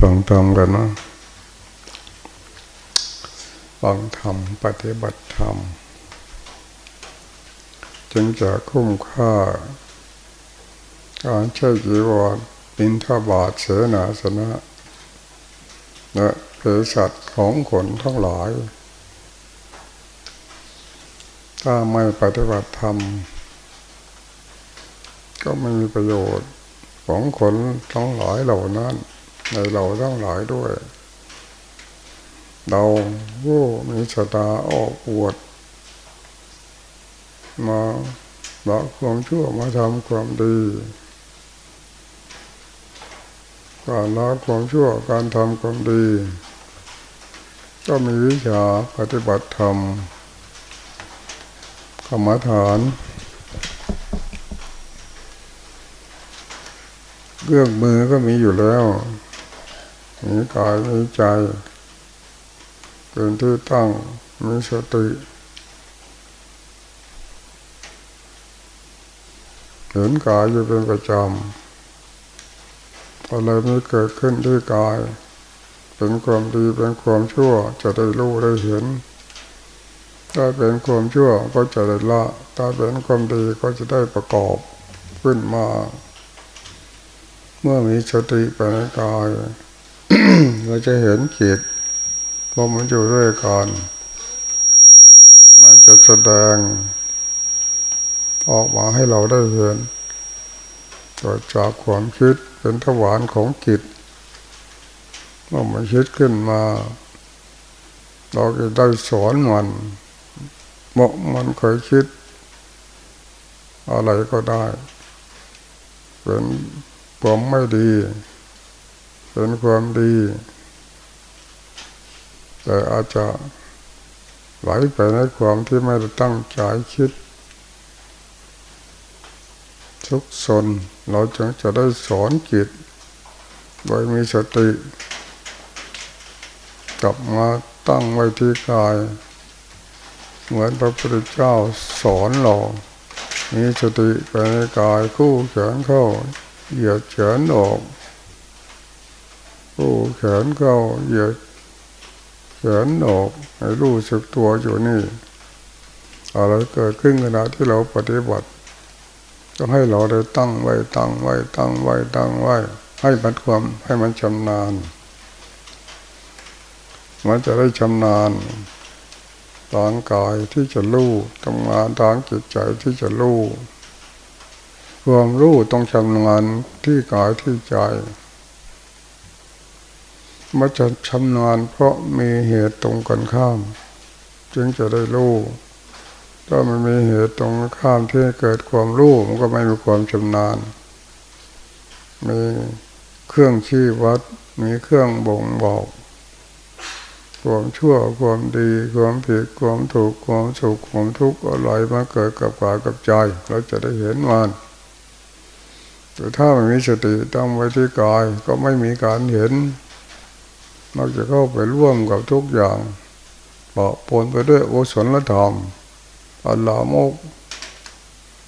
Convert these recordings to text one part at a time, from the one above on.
ฟังธรรมกันนะฟังธรรมปฏิบัติธรรม จึงจะคุ้มค่า การใช้จีวรปินทบาทเสนาสนะและเภสัชของคนทั้งหลาย ถ้าไม่ปฏิบัติธรรม ก็ไม่มีประโยชน์ของคนทั้งหลายเหล่านั้น ในเราทั้งหลายด้วย เราผู้มีสตาออกอวด มาละความชั่วมาทำความดี การละความชั่วการทำความดี ก็มีวิชาปฏิบัติธรรมกรรมฐานเรื่องมือก็มีอยู่แล้ว มีกายมีใจ เป็นที่ตั้งมีสติเห็นกายอยู่เป็นประจำอะไรไม่เกิดขึ้นที่กาย เป็นความดีเป็นความชั่วจะได้รู้ได้เห็น ถ้าเป็นความชั่วก็จะได้ละ ถ้าเป็นความดีก็จะได้ประกอบขึ้นมา เมื่อมีสติไปในกาย เราจะเห็นจิตเพราะมันอยู่ด้วยกันมันจะแสดง ออกมาให้เราได้เห็นเกิดจากความคิดเป็นทวารของจิตเมื่อมันคิดขึ้นมา เราจะได้สอนมันเมื่อมันเคยคิด อะไรก็ได้ เป็นความไม่ดี เป็นความดี แต่อาจจะไหลไปในความที่ไม่ได้ตั้งใจคิด ทุกสนเราจึงจะได้สอนจิต โดยมีสติ กลับมาตั้งไว้ที่กาย เหมือนพระพุทธเจ้าสอนเรามีสติไปในกายคู่แขนเข้าเหยียดแขนออก ผู้แขนเขาเหยียดแขนออกให้รู้สึกตัวอยู่นี่อะไรเกิดขึ้นขณะที่เราปฏิบัติก็ให้เราได้ตั้งไว้ตั้งไว้ตั้งไว้ตั้งไว้ ให้มันความให้มันชำนาญ มันจะได้ชำนาญทางกายที่จะรู้ทำงานทางจิตใจที่จะรู้ความรู้ต้องชำนาญที่กายที่ใจ มันจะชำนาญเพราะมีเหตุตรงกันข้าม จึงจะได้รู้ถ้ามันมีเหตุตรงข้ามที่เกิดความรู้มันก็ไม่มีความชำนาญ มีเครื่องชี้วัด มีเครื่องบ่งบอก ความชั่วความดีความผิดความถูกความสุขความทุกข์อะไรมาเกิดกับกายกับใจเราจะได้เห็นมันแต่ถ้าไม่มีสติตั้งไว้ที่กายก็ไม่มีการเห็น มักจะเข้าไปร่วมกับทุกอย่างปะปนไปด้วยโอสนธรรมอัลลามก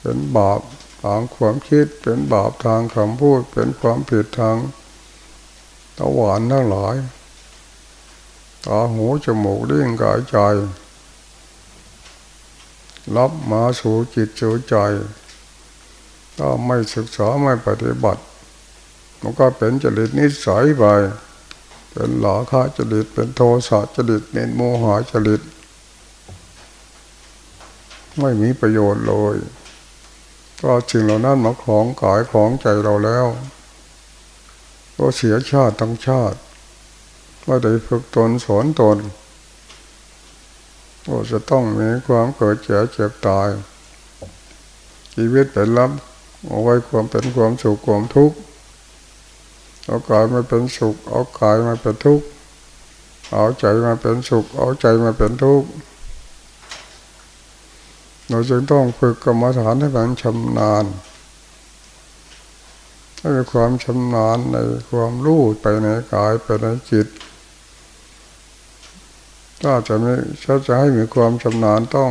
เป็นบาปทางความคิดเป็นบาปทางคำพูดเป็นความผิดทางตะวันทั้งหลายตาหูจมูกลิ้นกายใจ รับมาสู่จิตสู่ใจ ถ้าไม่ศึกษาไม่ปฏิบัติ มันก็เป็นจริตนิสัยไป เป็นหลาคาจริตเป็นโทสะจริตเป็นโมหะจริต ไม่มีประโยชน์เลยก็จึงเหล่านั้นมาของกายของใจเราแล้วก็เสียชาติทั้งชาติว่ได้ฝึกตนสอนตนก็จะต้องมีความเกิดเจ็บเจ็บตาย ชีวิตเป็นรับเอาไว้ความเป็นความสุขความทุกข์ เอากายมาเป็นสุข เอากายมาเป็นทุกข์ เอาใจมาเป็นสุข เอาใจมาเป็นทุกข์ เราจึงต้องฝึกกรรมฐานให้มันชำนาญให้มีความชำนาญในความรู้ไปในกายไปในจิตถ้าจะไม่ถ้าจะให้มีความชำนาญต้อง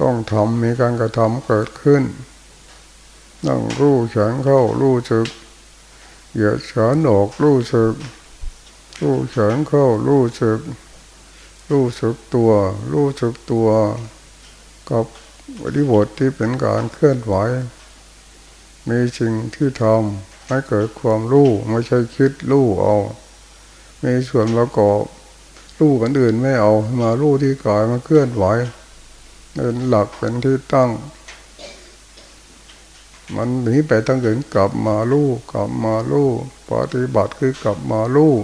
ต้องทำมีการกระทำเกิดขึ้นนั่งรู้แขนเข้ารู้จึก เหยียดแขนออกรู้สึก รู้แขนเข้ารู้สึก รู้สึกตัว รู้สึกตัวกับบริบทที่เป็นการเคลื่อนไหว มีสิ่งที่ทำให้เกิดความรู้ไม่ใช่คิดรู้เอา มีส่วนประกอบรู้กันอื่นไม่เอา มารู้ที่กายมาเคลื่อนไหวเป็นหลักเป็นที่ตั้ง มันหนีไปตั้งถึงกลับมาลู่กลับมาลู่ปฏิบัติคือกลับมาลู่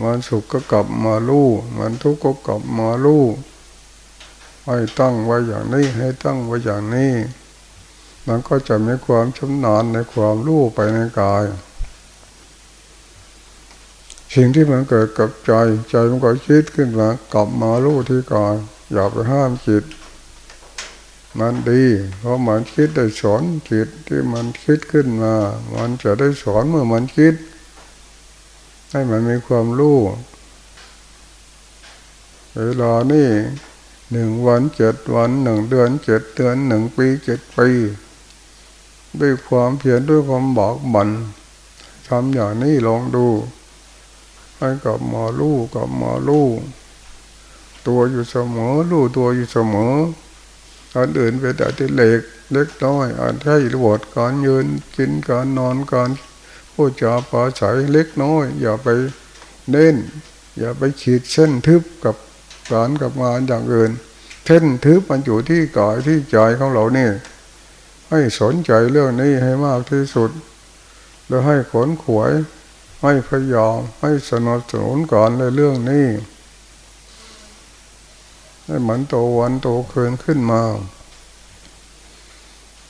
มันสุขก็กลับมาลู่มันทุกข์ก็กลับมาลู่ให้ตั้งไว้อย่างนี้ให้ตั้งไว้อย่างนี้ มันก็จะมีความชำนาญในความรู้ไปในกาย สิ่งที่มันเกิดกับใจ ใจมันก็คิดขึ้นมากลับมาลู่ที่กายอย่าไปห้ามจิต มันดี เพราะมันคิดได้สอนจิตที่มันคิดขึ้นมา มันจะได้สอนเมื่อมันคิด ให้มันมีความรู้เวลานี่หนึ่งวันเจ็ดวันหนึ่งเดือนเจ็ดเดือนหนึ่งปีเจ็ดปี ด้วยความเพียรด้วยความบอกบันทำอย่างนี้ลองดูให้กับมาลู่กับมาลู่ตัวอยู่เสมอรู้ตัวอยู่เสมอ อันอื่นเป็นแต่ตีเล็กเล็กน้อยอันใช่ระบบการยืนกินการนอนการพูดจาปาศัยเล็กน้อย อย่าไปเน้น อย่าไปขีดเส้นทึบกับการกับงานอย่างอื่นเส้นทึบมันอยู่ที่กายที่ใจของเราเนี่ยให้สนใจเรื่องนี้ให้มากที่สุด แล้วให้ขนขวย ให้พยายามให้สนับสนุนการในเรื่องนี้ ให้มันโตวันโตคืนขึ้นมา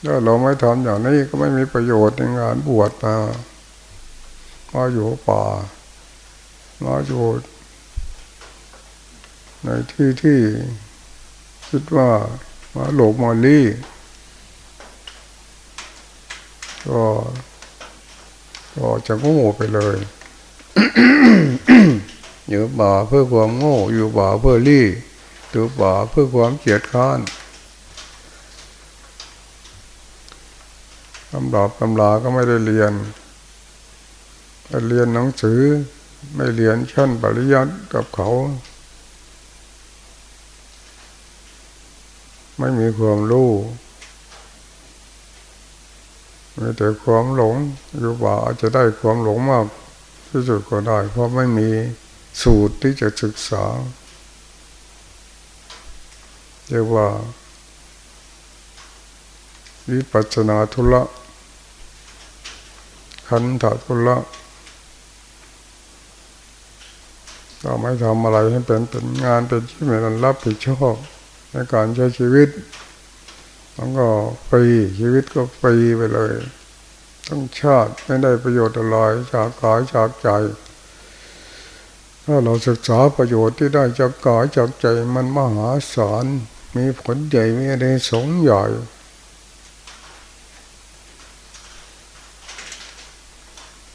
ถ้าเราไม่ทำอย่างนี้ก็ไม่มีประโยชน์ในงานบวชมามาอยู่ป่ามาอยู่ในที่ที่คิดว่ามาหลบมาลี่ ก็ก็จะโง่ไปเลยอยู่บ่าเพื่อความโง่อยู่บ่าเพื่อลี่ ตัวป่าเพื่อความเกียดข้านตำราตำราก็ไม่ได้เรียนเรียนหนังสือไม่เรียนชั้นปริยัติกับเขา ไม่มีความรู้มีแต่ความหลงอยู่ว่าอาจจะได้ความหลงมากที่สุดก็ได้ เพราะไม่มีสูตรที่จะศึกษา เรียกว่า วิปัสนาทุละขันธทุละเราไม่ทำอะไรให้เป็นเป็นงานเป็นที่ไม่รับผิดชอบในการใช้ชีวิตมันก็ฟรีชีวิตก็ฟรีไปเลย ต้องชาติไม่ได้ประโยชน์อะไรจากกายจากใจ ถ้าเราศึกษาประโยชน์ที่ได้จากกายจากใจมันมหาศาล มีผลใหญ่มีอะไรสงใหญ่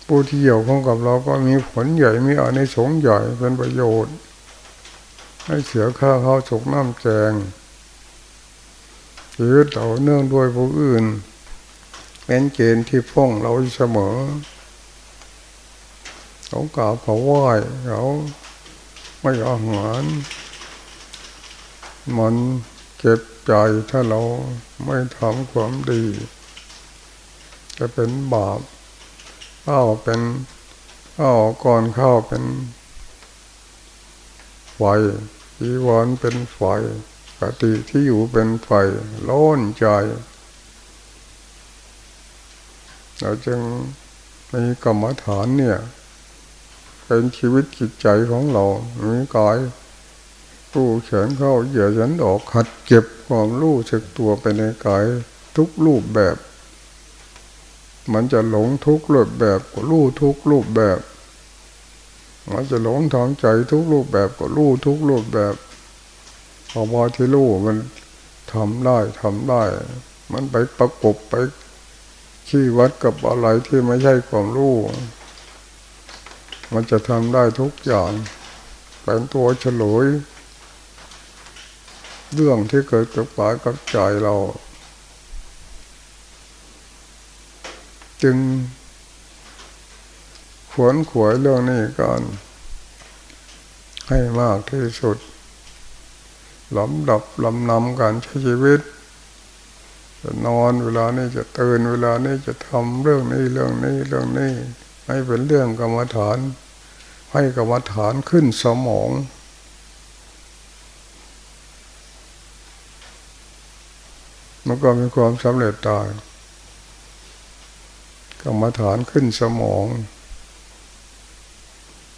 ผู้ที่เกี่ยวข้องกับเราก็มีผลใหญ่มีอะไรสงใหญ่เป็นประโยชน์ ให้เสียค่าข้าวสุกน้ำแกงหรือต่อเนื่องด้วยผู้อื่น เป็นเกณฑ์ที่ฟ้องเราเสมอ เขากล่าวเขาไหว้เขาไม่อาหาร มันเจ็บใจถ้าเราไม่ทำความดี จะเป็นบาปข้าวเป็นข้าวก่อนข้าวเป็นไฟจีวรเป็นไฟปฏิที่อยู่เป็นไฟโล้นใจเราจึงมีกรรมฐานเนี่ย เป็นชีวิตจิตใจของเรามีกาย ตู้เฉินเข้าเหยื่อฉันออกขัดเก็บความรู้สึกตัวไปในกายทุกรูปแบบ มันจะหลงทุกรูปแบบก็รู้ทุกรูปแบบ มันจะหลงทางใจทุกรูปแบบก็รู้ทุกรูปแบบพอมาที่รู้มันทำได้ทำได้ มันไปประกบไปชี้วัดกับอะไรที่ไม่ใช่ความรู้ มันจะทำได้ทุกอย่าง เป็นตัวเฉลย เรื่องที่เกิดกับปายกับใจเรา จึงขวนขวยเรื่องนี้ก่อนให้มากที่สุดลำดับลำนำการใช้ชีวิต จะนอนเวลานี้จะตื่นเวลานี้จะทำเรื่องนี้เรื่องนี้เรื่องนี้ ให้เป็นเรื่องกรรมฐาน ให้กรรมฐานขึ้นสมอง มันก็มีความสำเร็จได้กรรมฐานขึ้นสมอง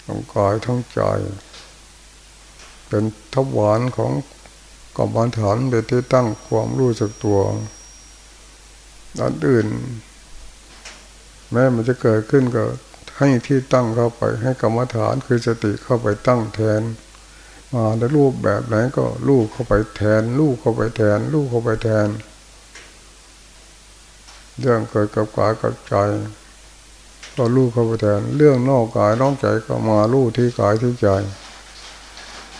ทั้งกายทั้งใจ เป็นทวารของกรรมฐานเป็นที่ตั้งความรู้สึกตัวอันอื่น แม้มันจะเกิดขึ้นก็ให้ที่ตั้งเข้าไป ให้กรรมฐานคือสติเข้าไปตั้งแทน มาในรูปแบบไหนก็ลูกเข้าไปแทน ลูกเข้าไปแทน ลูกเข้าไปแทน เรื่องเกิดกับกายกับใจ ก็รู้เข้าไปแทนเรื่องนอกกายนอกใจก็มารู้ที่กายที่ใจ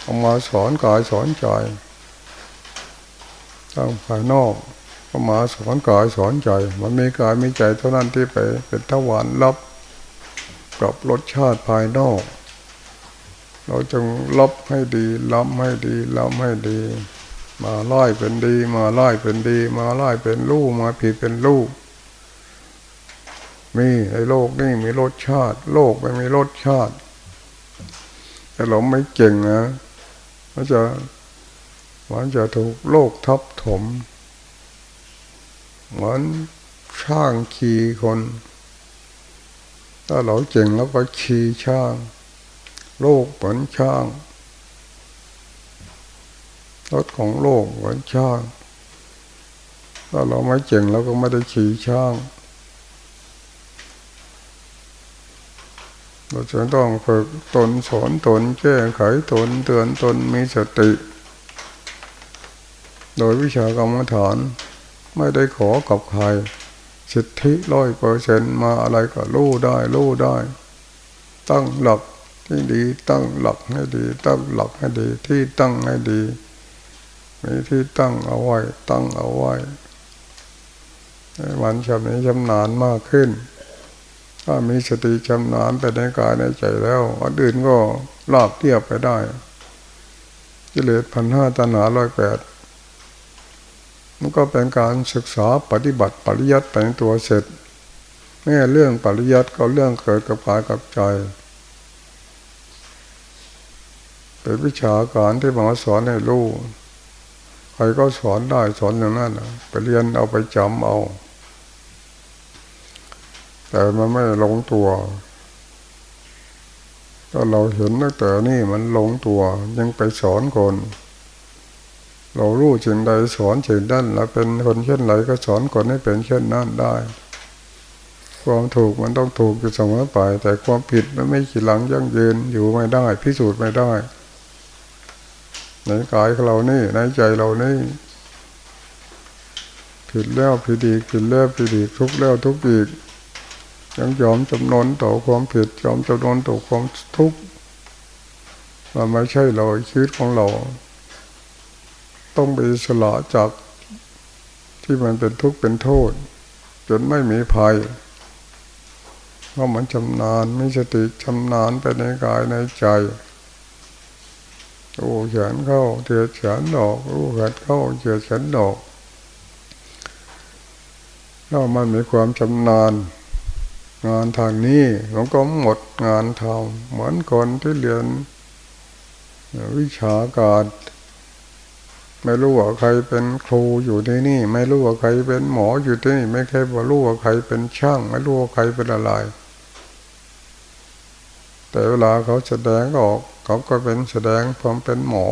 เอามาสอนกายสอนใจตั้งภายนอกก็มาสอนกายสอนใจ มันมีกายมีใจเท่านั้นที่ไปเป็นทวารรับกับรสชาติภายนอก เราจงรับให้ดีรับให้ดีรับให้ดี มาไล่เป็นดี มาไล่เป็นดี มาไล่เป็นลูกมาผิดเป็นลูก มีในโลกนี่มีรสชาติ โลกไม่มีรสชาติ แต่เราไม่เก่งนะมันจะมันจะถูกโลกทับถมเหมือนช่างขี่คน ถ้าเราเก่งแล้วก็ขี่ช่าง โลกเหมือนช่างรถของโลกเหมือนช่าง ถ้าเราไม่เก่งเราก็ไม่ได้ขี่ช่าง เราจะต้องฝึกตนสอนตนแก้ไขตนเตือนตนมีสติ โดยวิชากรรมฐานไม่ได้ขอกับใครสิทธิร้อยเปอร์เซนมาอะไรก็รู้ได้รู้ได้ ตั้งหลักที่ดี ตั้งหลักให้ดี ตั้งหลักให้ดีที่ตั้งให้ดีมีที่ตั้งเอาไว้ ตั้งเอาไว้มันชำนิชำนาญมากขึ้น ถ้ามีสติชำนาญไปในกายในใจแล้วอันอื่นก็ลาบเทียบไปได้กิเลสพันห้าตัณหาร้อยแปดมันก็เป็นการศึกษาปฏิบัติปริยัติไปในตัวเสร็จแม่เรื่องปริยัติก็เรื่องเกิดกับกายกับใจเป็นวิชาการที่มาสอนให้รู้ใครก็สอนได้สอนอย่างนั้นไปเรียนเอาไปจำเอา แต่มันไม่ลงตัว ถ้าเราเห็นตั้งแต่นี่มันลงตัวยังไปสอนคน เรารู้จึงใดสอนจึงนั้นแล้วเป็นคนเช่นไรก็สอนคนให้เป็นเช่นนั้นได้ ความถูกมันต้องถูกอยู่เสมอไป แต่ความผิดมันไม่ขีดหลังยั่งยืนอยู่ไม่ได้ พิสูจน์ไม่ได้ในกายของเรานี่ในใจเรานี่ผิดแล้วผิดอีกผิดแล้วผิดอีกทุกแล้วทุกอีก ยังยอมจำนนต่อความผิดยอมจำนนต่อความทุกข์มันไม่ใช่เราชีวิตของเรา ต้องไปสละจากที่มันเป็นทุกข์เป็นโทษ จนไม่มีภัยเพราะมันชำนาญมีสติชำนาญไปในกายในใจโอ้เฉนเข้าเถือเฉนดอกโอ้เฉนเข้าเถือเฉนดอกแล้วมันมีความชำนาญ งานทางนี้มันก็หมดงานทำเหมือนคนที่เรียน วิชาการไม่รู้ว่าใครเป็นครูอยู่ที่นี่ ไม่รู้ว่าใครเป็นหมออยู่ที่นี่ ไม่เคยรู้ว่าใครเป็นช่าง ไม่รู้ว่าใครเป็นอะไร แต่เวลาเขาแสดงออก เขาก็เป็นแสดงความเป็นหมอ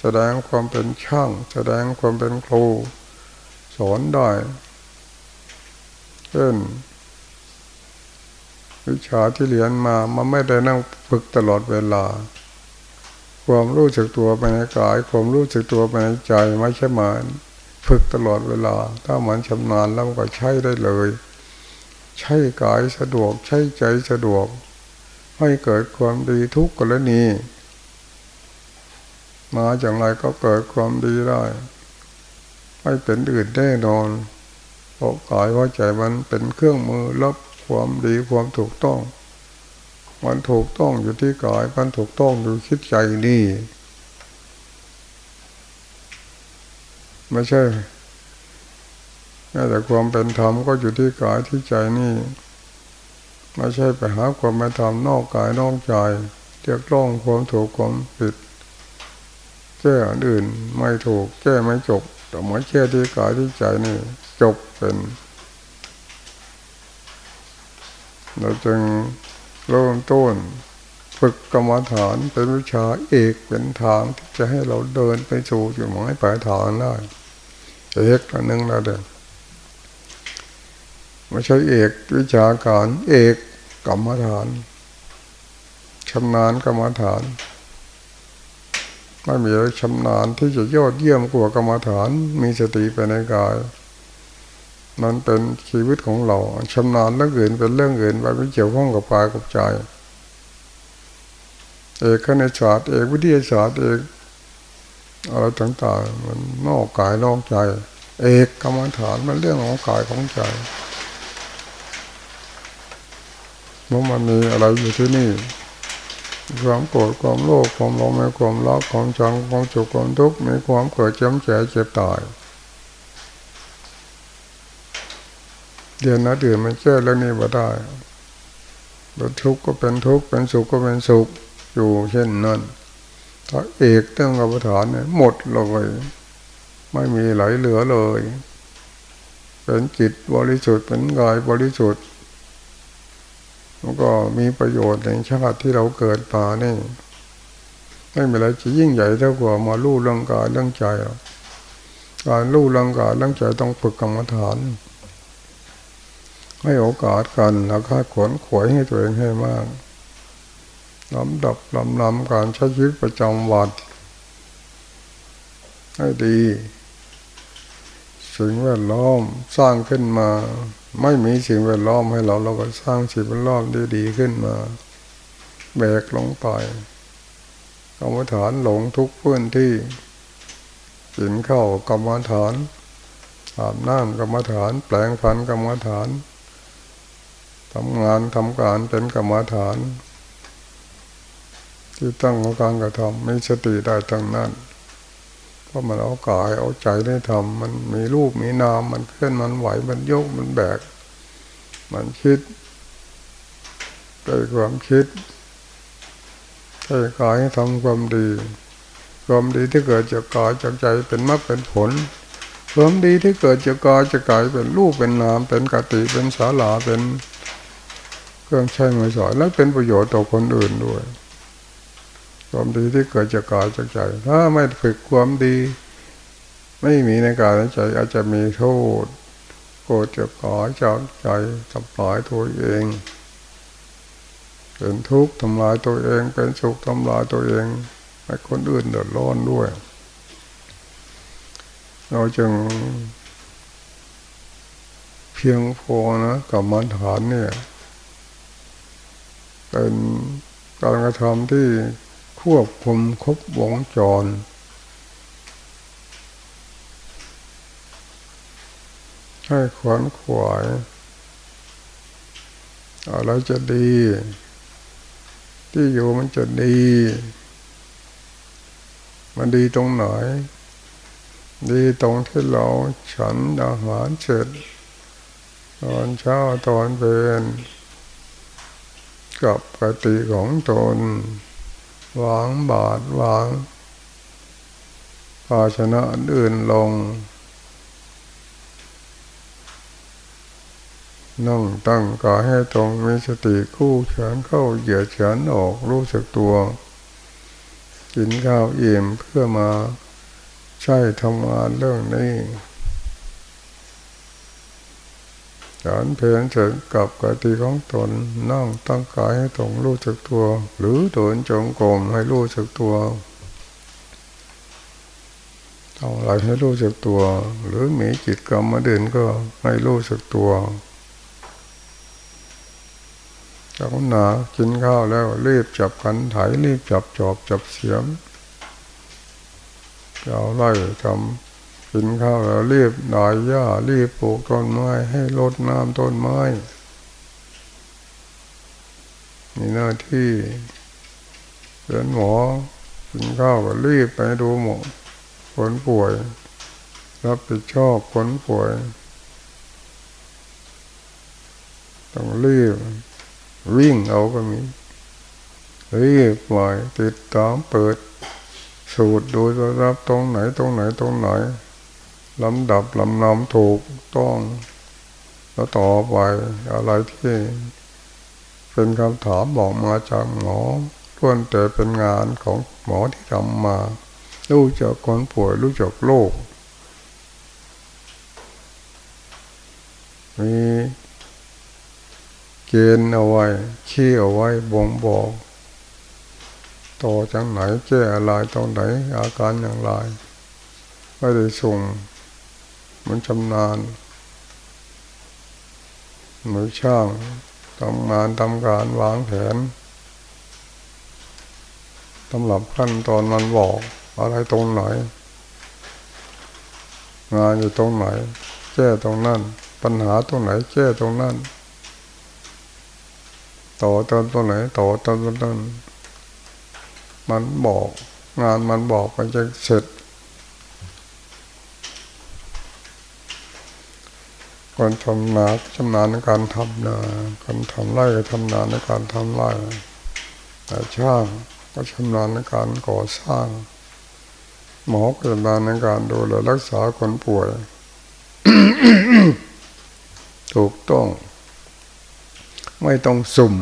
แสดงความเป็นช่าง แสดงความเป็นครู สอนได้เช่น วิชาที่เรียนมามันไม่ได้นั่งฝึกตลอดเวลา ความรู้สึกตัวไปในกาย ความรู้สึกตัวไปในใจไม่ใช่มาฝึกตลอดเวลา ถ้ามันชำนาญแล้วก็ใช้ได้เลย ใช้กายสะดวก ใช้ใจสะดวก ให้เกิดความดีทุกกรณีมาจากไรก็เกิดความดีได้ไม่เป็นอื่นแน่นอนเพราะกายว่าใจมันเป็นเครื่องมือรับ ความดีความถูกต้อง มันถูกต้องอยู่ที่กายมันถูกต้องอยู่คิดใจนี่ไม่ใช่แต่ความเป็นธรรมก็อยู่ที่กายที่ใจนี่ ไม่ใช่ไปหาความเป็นธรรมนอกกายนอกใจเรียกร้องความถูกความผิดแก้อันอื่นไม่ถูกแก้ไม่จบแต่มาแก้ที่กายที่ใจนี่ จบเป็น เราจึงเริ่มต้นฝึกกรรมฐานเป็นวิชาเอกเป็นทางที่จะให้เราเดินไปสู่จุดหมายปลายทางได้เอกอันหนึ่งแล้วเดินไม่ใช่เอกวิชาการเอกกรรมฐานชำนาญกรรมฐานไม่มีอะไรชำนาญที่จะยอดเยี่ยมกว่ากรรมฐานมีสติไปในกาย มันเป็นชีวิตของเราชำนาญเรื่องอื่นเป็นเรื่องอื่นไปไม่เกี่ยวข้องกับกายกับใจเอกคณิตศาสตร์เอกวิทยาศาสตร์เอกอะไรต่างๆมันนอกกายนอกใจ เอกกรรมฐานมันเรื่องของกายของใจเมื่อมันมีอะไรอยู่ที่นี่ความโกรธความโลภความหลงความรักความชังความสุขความทุกข์มีความเกิดจ็บแฉเจ็บตาย เดียนนะเดือนมันแก้เรื่องนี้มาได้เป็นทุกข์ก็เป็นทุกข์เป็นสุขก็เป็นสุขอยู่เช่นนั้นถ้าเอกเรื่องกรรมฐานเนี่ยหมดเลยไม่มีไหลเหลือเลย เป็นจิตบริสุทธิ์เป็นกายบริสุทธิ์มันก็มีประโยชน์ในชาติที่เราเกิดมานี่ไม่มีอะไรจะยิ่งใหญ่เท่ากว่ามาลู่ร่างกายเรื่องใจการลู่ร่างกายเรื่องใจต้องฝึกกรรมฐาน ให้โอกาสกันแล้วค่าขวนขวยให้ตัวเองให้มากลำดับลำนำการใช้ชีวิตประจำวันให้ดี สิ่งแวดล้อมสร้างขึ้นมา ไม่มีสิ่งแวดล้อมให้เราเราก็สร้างสิ่งแวดล้อมดีดีขึ้นมาแบกลงไปกรรมฐานหลงทุกพื้นที่กินข้าวกรรมฐานอาบน้ำกรรมฐาน แปลงฟันกรรมฐาน ทำงานทำการเป็นกรรมฐาน ที่ตั้งของการกระทำไมีสติได้ทั้งนั้นเพราะมันเอากายเอาใจได้ทำมันมีรูปมีนามมันเคลื่อนมันไหวมันโยกมันแบก มันคิดใจความคิดใจกายทำความดี ความดีที่เกิดจากกายจากใจเป็นมรรคเป็นผลความดีที่เกิดจากกายจากกายเป็นรูปเป็นนามเป็นกติเป็นสาลาเป็น เครื่องใช้มือสอนและเป็นประโยชน์ต่อคนอื่นด้วยความดีที่เกิดจากกายจากใจ ถ้าไม่ฝึกความดี ไม่มีในกายในใจอาจจะมีโทษโกรธจากกายจากใจทำลายตัวเองเป็นทุกข์ทำลายตัวเอง เป็นสุขทำลายตัวเองให้คนอื่นเดือดร้อนด้วย เราจึง เพียงพอนะกับมันฐานเนี่ย เป็นการกระทำที่ควบคุมครบวงจร ให้ขวนขวายอะไรจะดี ที่อยู่มันจะดี มันดีตรงไหน ดีตรงที่เราฉันอาหารเสร็จตอนเช้าตอนเย็น กับกติของตน วางบาทวาง ภาชนะอื่นลง นั่งตั้งกายให้ตรงมีสติคู่เฉินเข้าเหยียดเฉินออกรู้สึกตัว กินข้าวเอี่ยมเพื่อมาใช้ทำงานเรื่องนี้ ฉันเพลินเฉยกับกติของตนนั่งตั้งกายให้ตรงรู้สึกตัว หรือเดินจงกรมให้รู้สึกตัวทำอะไรให้รู้สึกตัว หรือมีจิตกรรมมาเดินก็ให้รู้สึกตัวจากหนากินข้าวแล้วรีบจับขันไถรีบจับจอบจับเสียมเอาไล่ทำ กินข้าวแล้วรีบดายหญ้ารีบปลูกต้นไม้ให้รดน้ำต้นไม้มีหน้าที่เป็นหมอกินข้าวก็รีบไปดูหมอคนป่วย รับผิดชอบคนป่วย ต้องรีบ วิ่งเอาก็มีรีบปล่อยติดตามเปิด สูตรดูจะรับตรงไหนตรงไหนตรงไหน ลำดับลำนำถูกต้อง แล้วต่อไปอะไรที่เป็นคำถามบอกมาจากหมอล้วนแต่เป็นงานของหมอที่ทำมารู้จักคนป่วยรู้จักโรคมีเกณฑ์เอาไว้ขี้เอาไว้บ่งบอกต่อจังไหนแก้อะไรตรงไหนอาการอย่างไร ไม่ได้ส่ง มันชำนาญมือช่างทำงานทำการวางแผนตำหรับขั้นตอนมันบอกอะไรตรงไหน งานอยู่ตรงไหน แก้ตรงนั้น ปัญหาตรงไหน แก้ตรงนั้น ต่อเติมตรงไหน ต่อเติมตรงนั้น มันบอก งานมันบอกมันจะเสร็จ คนทำนาชำนาญในการทำนาคนทำไร่ก็ชำนาญในการทำไร่แต่ช่างก็ชำนาญในการก่อสร้าง หมอก็ชำนาญในการดูแลรักษาคนป่วย ถูกต้อง ไม่ต้องสุ่ม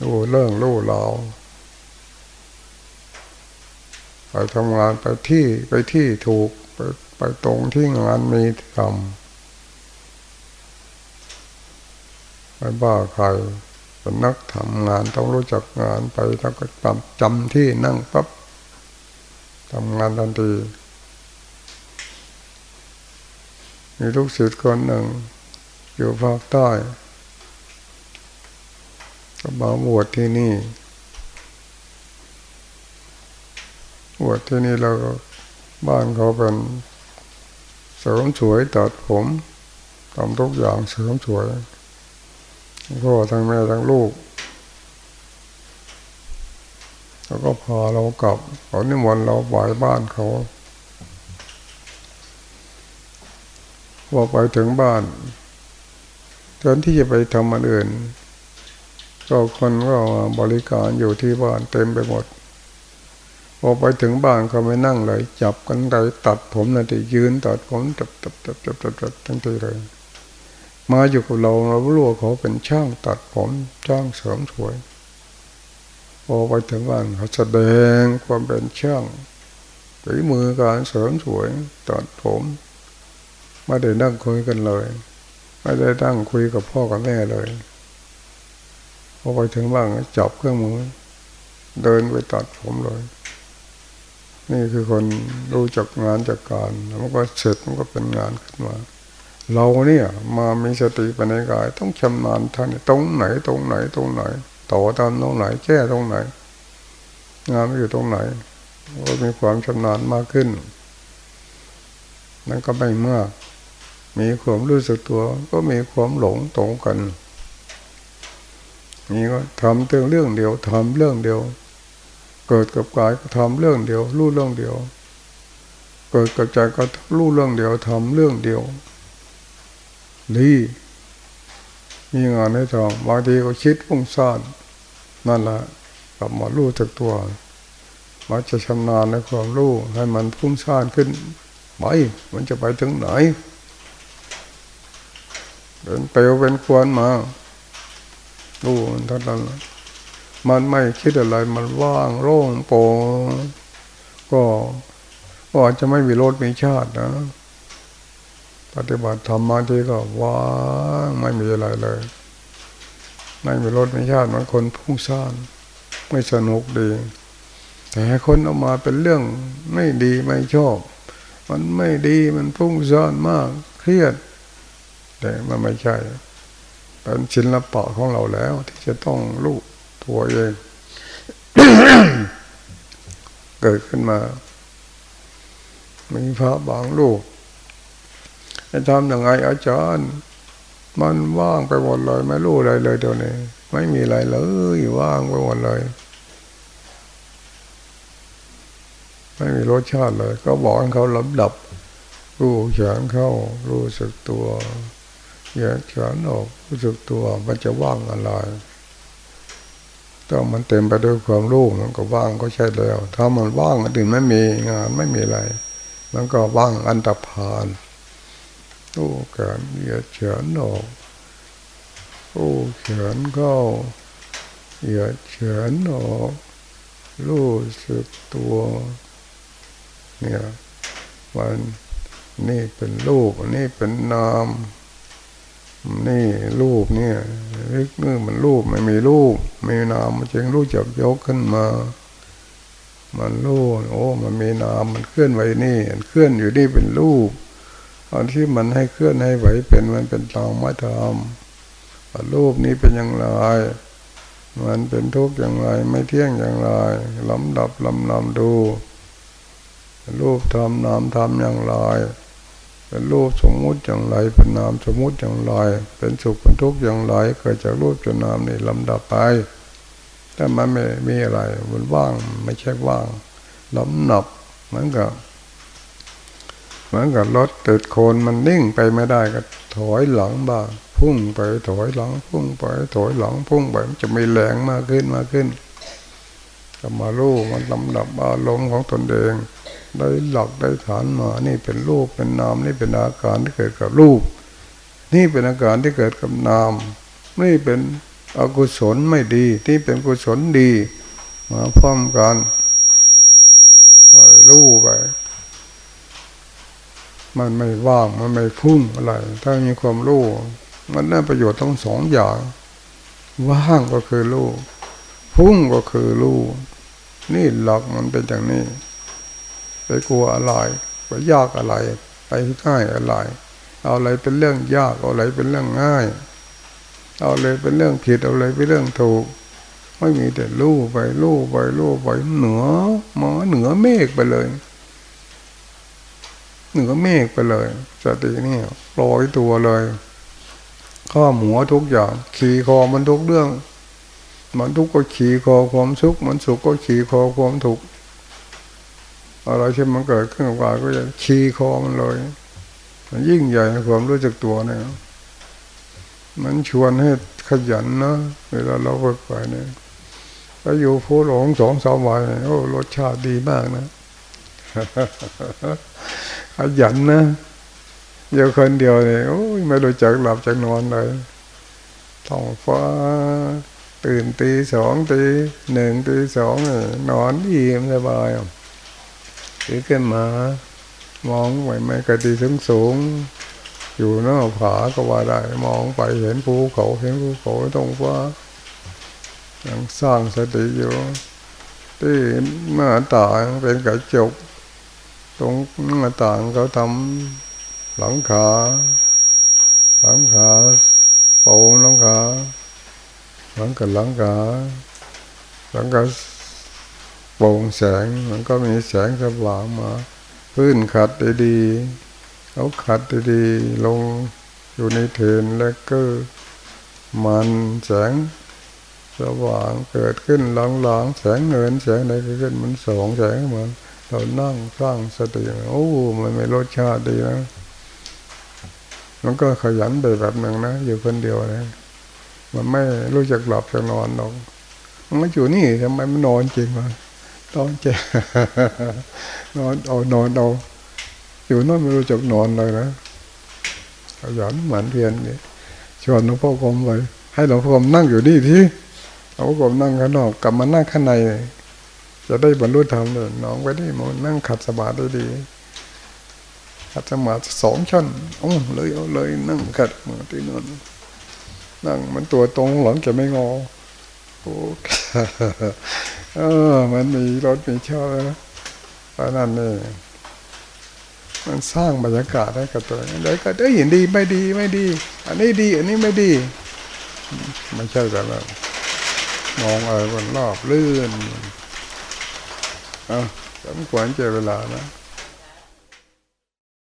ดูเรื่องรู้เราไปทำงานไปที่ไปที่ถูกไป ไปตรงที่งานมีทำไปบ้าใครเป็นนักทำงานต้องรู้จักงานไปแล้วก็จำจำที่นั่งปั๊บทำงานทันทีมีลูกศิษย์คนหนึ่ง อยู่ภาคใต้ก็มาบวชที่นี่บวชที่นี่เราก็บ้านเขาเป็น เสริมสวยตัดผมทำทุกอย่างเสริมสวยพ่อทั้งแม่ทั้งลูก แล้วก็พาเรากลับเขานิมนต์เราไหวบ้านเขาพอไปถึงบ้านแทนที่จะไปทำมันอื่นก็คนก็บริการอยู่ที่บ้านเต็มไปหมด พอไปถึงบ้านเขาไม่นั่งเลย จับกันไดตัดผมนั่นทียืนตัดผมตัดตัดตัดตัดตัดตัดทั้งทีเลย มาอยู่กับเราเรารู้ว่าเขาเป็นช่างตัดผมช่างเสริมสวยพอไปถึงบ้านเขาแสดงความเป็นช่างฝีมือการเสริมสวยตัดผมไม่ได้นั่งคุยกันเลยไม่ได้นั่งคุยกับพ่อกับแม่เลยพอไปถึงบ้านจับเครื่องมือ เดินไปตัดผมเลย นี่คือคนรู้จักงานจักการมันก็เสร็จมันก็เป็นงานขึ้นมา เราเนี่ยมามีสติปัญญากาย ต้องชำนาญท่านตรงไหนตรงไหนตรงไหนต่อตามตรงไหนแก้ตรงไหน งานอยู่ตรงไหนก็มีความชำนาญมากขึ้น นั่นก็ไม่มาก มีความรู้สึกตัวก็มีความหลงตรงกันนี่ก็ทำเรื่องเดียวทำเรื่องเดียว เกิดกับกายก็ทำเรื่องเดียวรู้เรื่องเดียว เกิดกับใจก็รู้เรื่องเดียวทำเรื่องเดียวนี่มีงานให้ทำบางทีก็คิดฟุ้งซ่านนั่นแหละกลับมารู้จากตัวมาจะชำนาญในความรู้ให้มันฟุ้งซ่านขึ้นไปมันจะไปถึงไหนเป็นเปลวเป็นควนมารู้มันท่านั้น มันไม่คิดอะไร มันว่างโล่งโปร่งก็ก็อาจจะไม่มีรถมีชาตินะ ปฏิบัติธรรมบางทีก็ว่างไม่มีอะไรเลยไม่มีรถมีชาติมันคนพุ่งซ่านไม่สนุกดี แต่คนเอามาเป็นเรื่องไม่ดีไม่ชอบ มันไม่ดีมันพุ่งซ่านมากเครียด แต่มันไม่ใช่เป็นศิลปะของเราแล้วที่จะต้องรู้ ตัวเอง เกิดขึ้นมา มีพระบางลูกจะทำยังไงอาจารย์ มันว่างไปหมดเลยไม่รู้อะไรเลยเดี๋ยวนี้ไม่มีอะไรเลยว่างไปหมดเลย ไม่มีรสชาติเลย ก็บอกเขาลำดับ รู้เฉยนเข้า รู้สึกตัวแยกเฉยนออกรู้สึกตัวมันจะว่างอะไร ถ้ามันเต็มไปด้วยความรู้มันก็ว่างก็ใช่แล้ว ถ้ามันว่างอันอื่นไม่มีงานไม่มีอะไร มันก็ว่างอันตรพานรู้การเหยียดเฉียนออกรู้เฉียนเข้าเหยียดเฉียนออกรู้สึกตัว เนี่ยมันนี่เป็นรูปนี่เป็นนาม นี่รูปเนี่ยนึกนึกมันรูปไม่มีรูปไม่มีนามมันจึงรู้จักยกขึ้นมา มันรู้โอ้มันมีนามมันเคลื่อนไหวนี่มันเคลื่อนอยู่นี่เป็นรูปตอนที่มันให้เคลื่อนให้ไหวเป็นมันเป็นตามธรรมรูปนี้เป็นอย่างไรมันเป็นทุกข์อย่างไร ไม่เที่ยงอย่างไรลำดับลำนำดู รูปทำนามทำอย่างไร เป็นรูปสมมุติอย่างไร เป็นนามสมมุติอย่างไร เป็นสุขเป็นทุกข์อย่างไร เกิดจากรูปจนนามนี่ลำดับไปถ้ามันไม่มีอะไรมันว่างไม่ใช่ว่างลำนับเหมือนกับเหมือนกับรถติดโคนมันนิ่งไปไม่ได้ก็ถอยหลังบ้างพุ่งไปถอยหลัง พุ่งไปถอยหลังพุ่งไปมันจะมีแรงมากขึ้นมากขึ้นก็มาลู่มันลำดับอารมณ์ของตนเอง ได้หลักได้ฐานมา นี่เป็นรูปเป็นนาม นี่เป็นอาการที่เกิดกับรูป นี่เป็นอาการที่เกิดกับนาม นี่เป็นอกุศลไม่ดี ที่เป็นกุศลดี มาพร้อมกันรู้ไป มันไม่ว่าง มันไม่พุ่งอะไร ถ้ามีความรู้ มันได้ประโยชน์ทั้งสองอย่าง ว่างก็คือรู้ พุ่งก็คือรู้ นี่หลักมันเป็นอย่างนี้ ไปกลัวอะไรไปยากอะไร ไปง่ายอะไร เอาอะไรเป็นเรื่องยากเอาอะไรเป็นเรื่องง่าย เอาเลยเป็นเรื่องผิดเอาเลยเป็นเรื่องถูก ไม่มีแต่ลู่ไปลู่ไปลู่ไปเหนือหมอเหนือเมฆไปเลย เหนือเมฆไปเลย สตินี่ลอยตัวเลยข้อหัวทุกอย่าง ขี่คอมันทุกเรื่อง มันทุกข์ก็ขี่คอความสุข มันสุขก็ขี่คอความทุกข์ อะไรที่มันเกิดขึ้นกับกายก็จะชี้คอมันเลย มันยิ่งใหญ่ความรู้จักตัวเนี่ย มันชวนให้ขยันนะเวลาเราฝึกไปเนี่ยก็อยู่ผู้หลงสองสามวันโอ้รสชาติดีมากนะขยันนะเดียวคนเดียวเนี่ยโอ้ยไม่รู้จักหลับจักนอนเลยท้องฟ้า ตื่นตีสองตีหนึ่งตีสองนอนอิ่มสบาย ตื่นขึ้นมา มองไปไม่กระดีสูงสูง อยู่นอกผาก็ว่าได้ มองไปเห็นภูเขาเห็นภูเขาตรงฟ้ายังสร้างสติอยู่ที่หน้าต่างเป็นกระจก ตรงหน้าต่างเขาทำหลังคาหลังคาโป่งหลังคาหลังกับหลังคาหลังคาโปร่งแสงมันก็มีแสงสว่างมาพื้นขัดดีๆเขาขัดดีๆลงอยู่ในเทนแล้วก็มันแสงสว่างเกิดขึ้นหลังๆแสงเงินแสงอะไรขึ้นมันสองแสงเหมือนเรานั่งสร้างสติโอ้มันไม่รสชาติดีนะมันก็ขยันไปแบบหนึ่งนะอยู่คนเดียวนะมันไม่รู้จักหลับจักนอนหรอกมันม่อยู่นี่ทำไมมันนอนจริงวะ ตอนเจ็นอนเอานอนเอาอยู่นอนไม่รู้จักนอนเลยนะขยันเหมือนเพียนนี่ชวนหลวงพ่อกรมไปให้หลวงพ่อกรมนั่งอยู่นี่ที่หลวงพ่อกรมนั่งข้างนอกกลับมานั่งข้างใน จะได้บรรลุธรรมเลยน้องไปนี่มันนั่งขัดสมาธิดีขัดสมาธิสองชั้นโอ้เลยเอาเลยนั่งขัดมาที่นั่นนั่งมันตัวตรงหลังจะไม่งอโอ้ เออ มันมีรถมีเช่าแล้วตอนนั้นนี่มันสร้างบรรยากาศให้กับตัวเองแล้วก็ได้เห็นดีไม่ดีไม่ดี อันนี้ดี อันนี้ไม่ดีไม่ใช่แบบนั้นมองอะไรบนรอบลื่นอะสมควรเจอเวลานะ